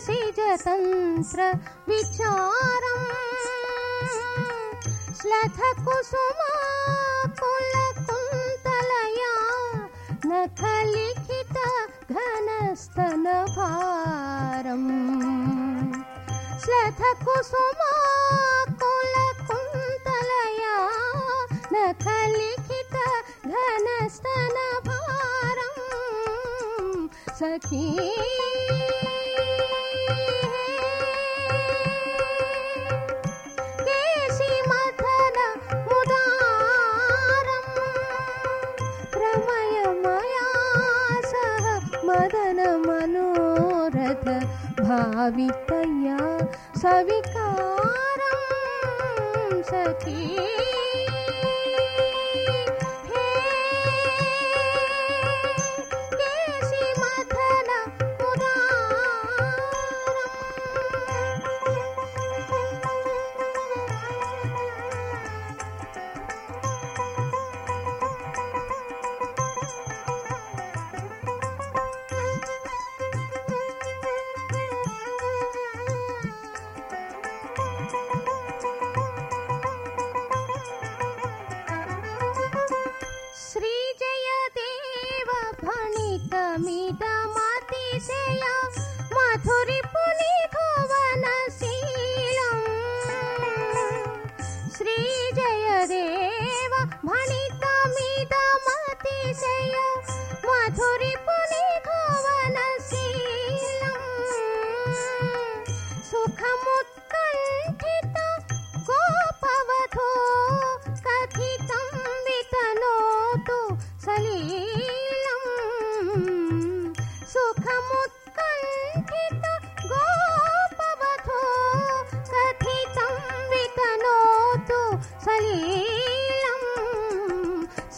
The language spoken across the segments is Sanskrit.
मनसि जतन्त्र विचारम्। श्लथ कुसुमा कुलकुन्तलया नखलिखित घनस्तनभारम्। श्लथ कुसुमा कुलकुन्तलया नखलिखित घनस्तनभारम्। सखी भावितया सविकारं सखी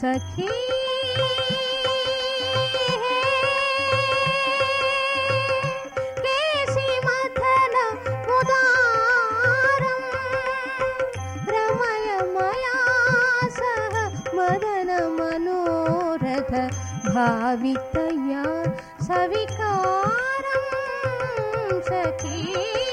सखी। मनोरथ भावितया सविकारं। सखी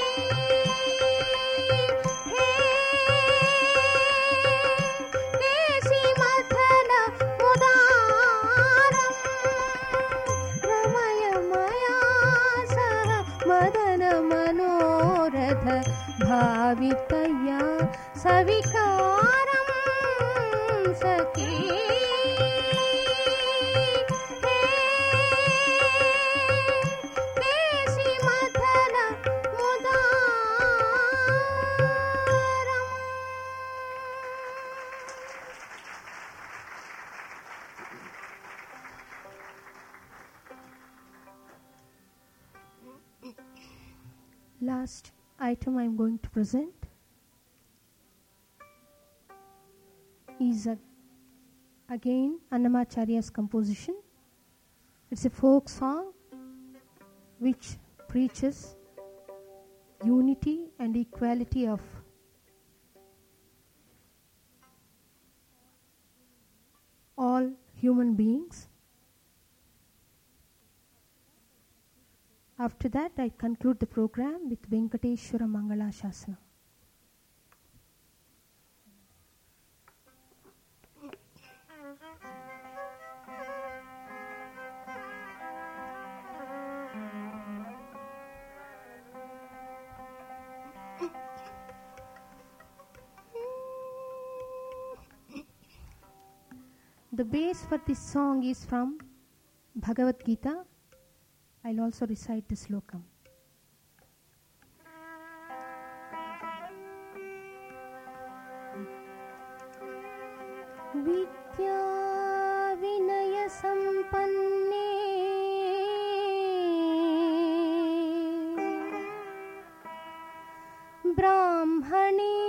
Last item I am going to present is a, again Annamacharya's composition. It's a folk song which preaches unity and equality of all human beings. After that, I conclude the program with Venkateshwara Mangala Shasana. The base for this song is from Bhagavad Gita. I'll also recite the slokam. विद्या विनयसम्पन्ने ब्राह्मणे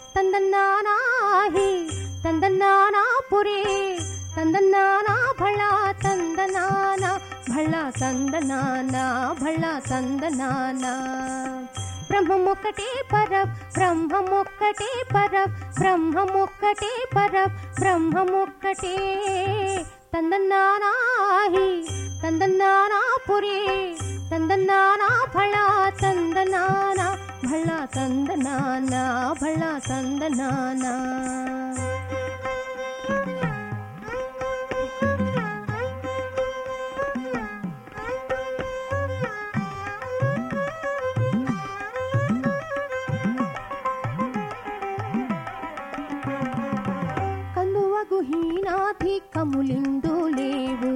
तदनाना तदनानापुरे तदनाना भ भा भ भ भा तन्दना भा तन्दना ब्रह्म मोटे पर्ब ब्रह्म मोटे पर्ब ब्रह्म मोटे पर्व ब्रह्म मोटे तदनानापुरे భళ తందనానా భళ తందనానా కందువగు హీనాధికములిందు లేవు.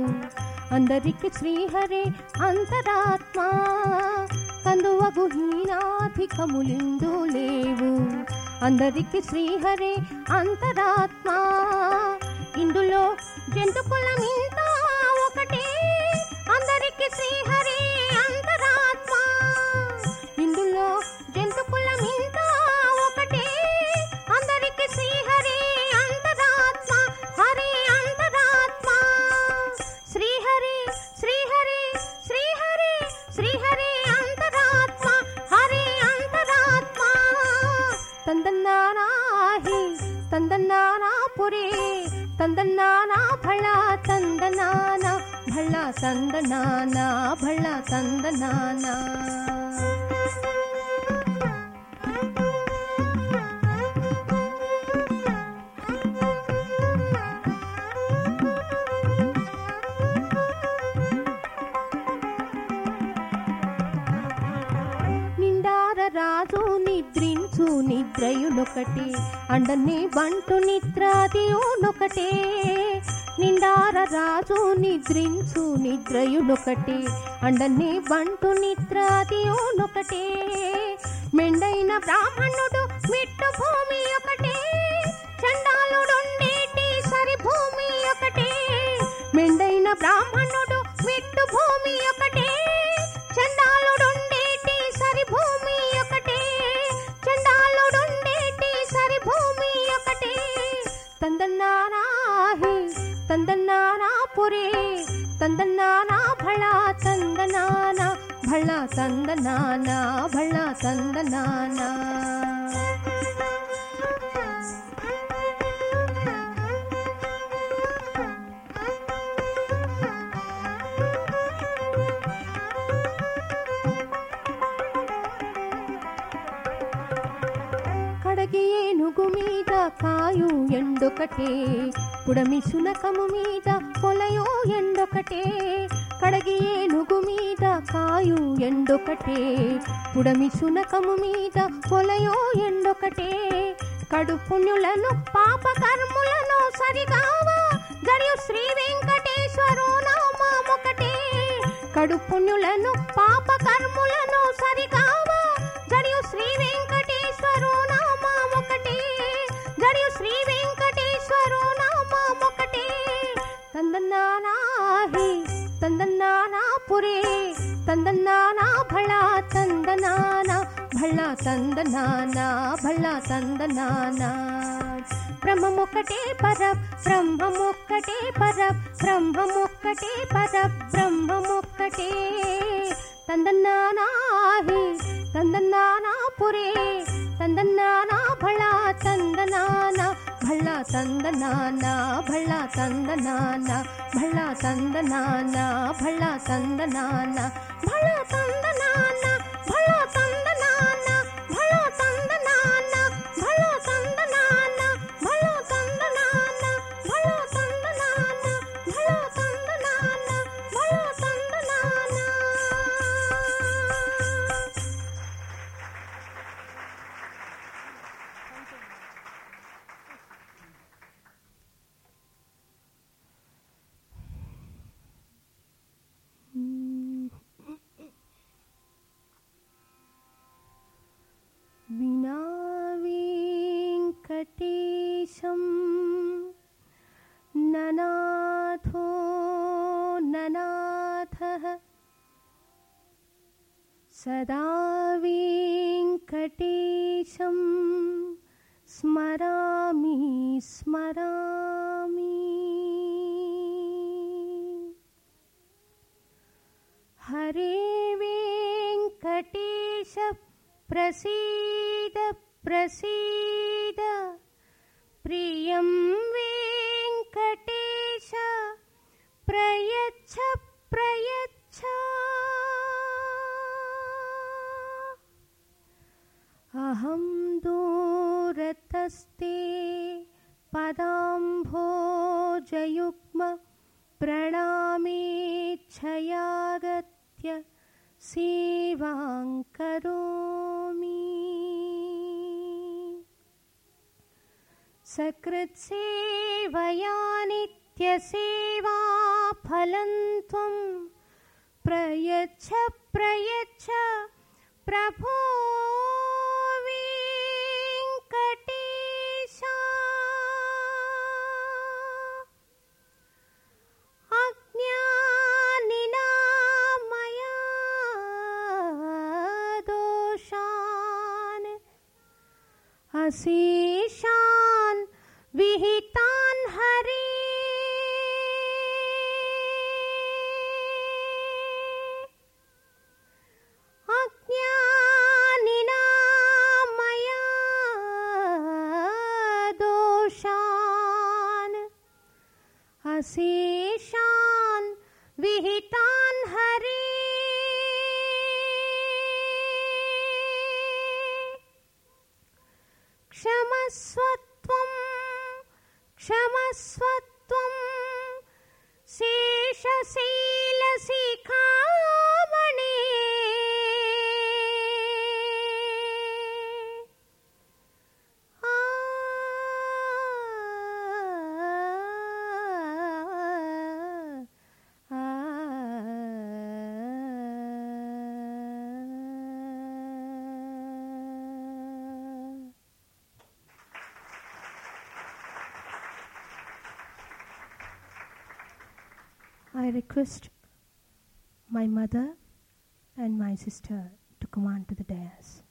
అందరికి శ్రీహరే అంతరాత్మ. కందువగు హీనాధికములిందు లేవు. అందరికి శ్రీహరే అంతరాత్మ. ఇందులో జంతుకులమింత ತಂದನಾಭಳ ತಂದನಾನ రాజు నిద్రించు నిద్రయునొకటే అండనే బంటు నిద్రాదియునొకటే నిండార రాజు నిద్రించు నిద్రయునొకటి అండనే బంటు నిద్రాదియునొకటే మెండైన బ్రాహ్మణుడు మిట్టు భూమి ఒకటే చండాలుడుండేటి సరి భూమి ఒకటే. మెండైన బ్రాహ్మణుడు మిట్టు భూమి ఒకటే చండాలుడుండేటి సరి భూమి ఒకటే. చండాలుడుండేటి సరి భూమి ఒకటే. తందన్నారాహి तदनाना पुरी तन्दनाना भा भ तन्दनाना भ तन्दना పడగి ఏనుగు మీద కాయు ఎండొకటే పుడమి శునకము మీద కొలయో ఎండొకటే కడగి ఏనుగు మీద కాయు ఎండొకటే పుడమి శునకము మీద కొలయో ఎండొకటే. కడు పుణ్యులను పాప కర్ములను సరిగావా? గడియు శ్రీ వెంకటేశ్వరు నామొకటే కడు పుణ్యులను పాప కర్ములను మళ్ళా సందనానా బ్రహ్మమొక్కటే పర బ్రహ్మమొక్కటే పర బ్రహ్మమొక్కటే పర బ్రహ్మమొక్కటే ತಂದನ್ನಾನಾಹಿ ತಂದನ್ನಾನಾ ಪುರೇ ತಂದನ್ನಾನಾ ಭಳ ತಂದನಾನ ಭಳ್ಳ ತಂದನಾನ ಭಳ್ಳ ತಂದನಾನ ಭಳ್ಳ ತಂದನಾನ ಭಳ್ಳ ತಂದನಾನ ಭಳ್ಳ ತಂದನಾನ सदा वेङ्कटेशं स्मरामि स्मरामि। हरे वेङ्कटेश प्रसीद प्रसीद। प्रियं वेङ्कटेश प्रयच्छ प्रयच्छ अहं दूरतस्ते पदाम्भोजयुग्म प्रणामेच्छयागत्य सेवां करोमि। सकृत्सेवया नित्यसेवा फलं त्वं प्रयच्छ प्रयच्छ प्रभो अशेषान् विहितान् हरे। अज्ञानिना I request my mother and my sister to come on to the dais.